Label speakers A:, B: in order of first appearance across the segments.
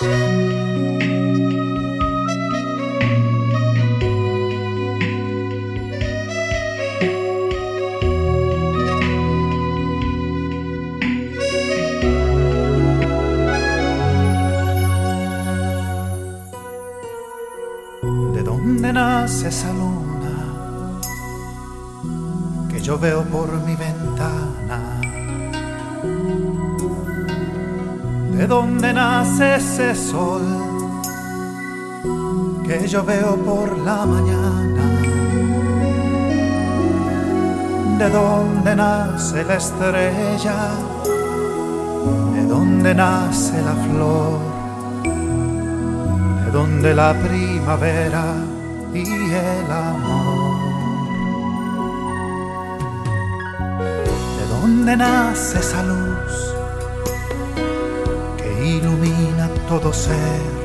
A: ¿De dónde nace esa luna que yo veo por mi ventana? ¿De dónde nace ese sol que yo veo por la mañana? ¿De dónde nace la estrella? ¿De dónde nace la flor? ¿De dónde la primavera y el amor? ¿De dónde nace esa luz todo ser?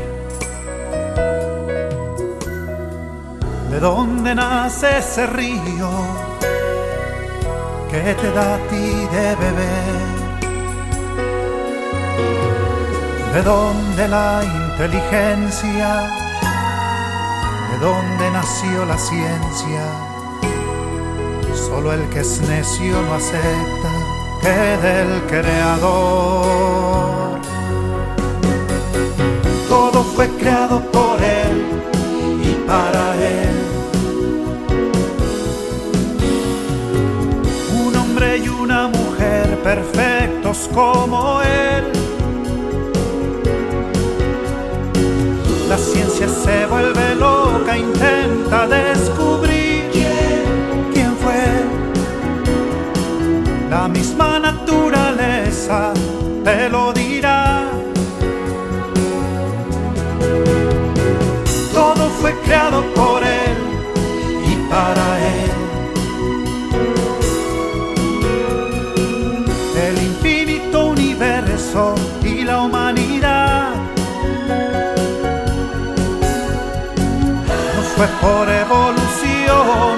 A: ¿De dónde nace ese río que te da a ti de beber? ¿De dónde la inteligencia? ¿De dónde nació la ciencia? Solo el que es necio no acepta que del creador. Todo fue creado por él y para él. Un hombre y una mujer perfectos como él. La ciencia se vuelve loca, intenta descubrir quién, quién fue. La misma naturaleza te lo dirá. Fue creado por él y para él. El infinito universo y la humanidad. No fue por evolución,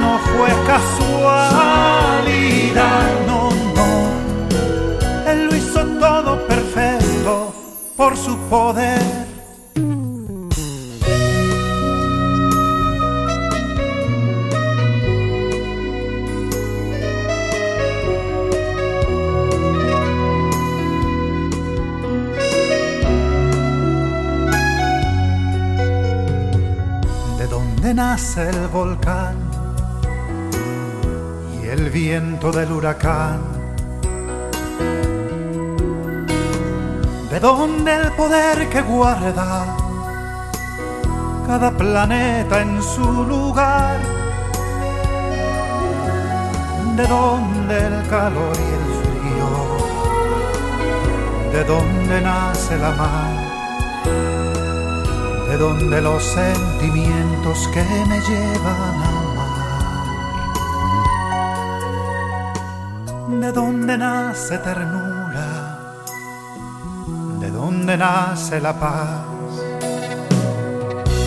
A: no fue casualidad, no, no. Él lo hizo todo perfecto por su poder. De dónde nace el volcán y el viento del huracán. De dónde el poder que guarda cada planeta en su lugar. De dónde el calor y el frío. De dónde nace la mar de donde los sentimientos que me llevan a amar, de donde nace ternura, de donde nace la paz,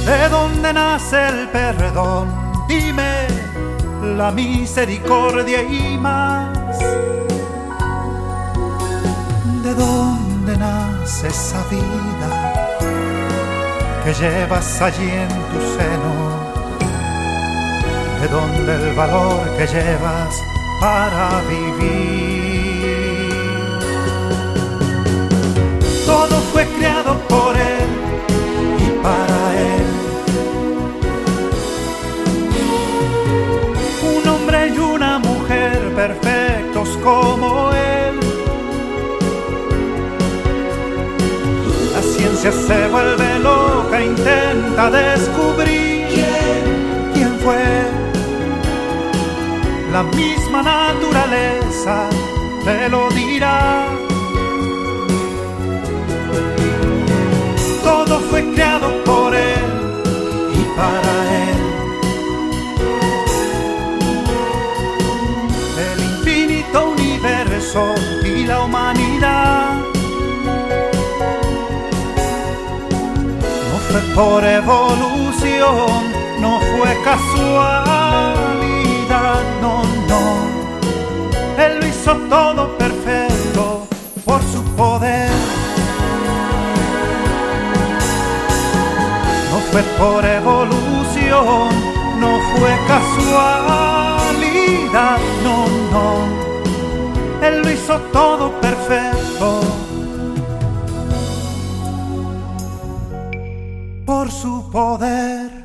A: de donde nace el perdón, dime la misericordia y más, de donde nace esa vida que llevas allí en tu seno, de donde el valor que llevas para vivir. Todo fue creado por él y para Ciencia se vuelve loca, intenta descubrir quién, quién fue. La misma naturaleza te lo dirá. Por evolución, no fue casualidad, no, no. Él lo hizo todo perfecto por su poder. fue por evolución, no fue casualidad, no, no. Él lo hizo todo perfecto. Por su poder